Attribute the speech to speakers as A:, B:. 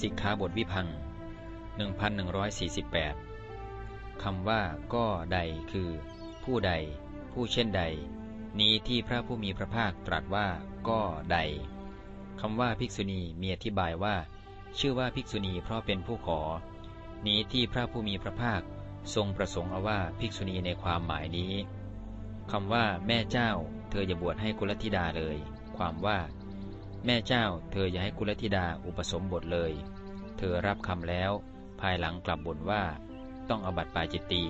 A: สิกขาบทวิพัง1148 คำว่าก็ใดคือ ผู้ใด ผู้เช่นใด นี้ที่พระผู้มีพระภาคตรัสว่าก็ใดคำว่าภิกษุณีมีอธิบายว่า ชื่อว่าภิกษุณีเพราะเป็นผู้ขอ นี้ที่พระผู้มีพระภาคทรงประสงค์เอาว่าภิกษุณีในความหมายนี้คำว่าแม่เจ้า เธออย่าบวชให้กุลธิดาเลย ความว่า แม่เจ้าเธออย่าให้กุลธิดาอุปสมบทเลย เธอรับคำแล้ว ภายหลังกลับบ่นว่าต้องอบัติปาจิตตี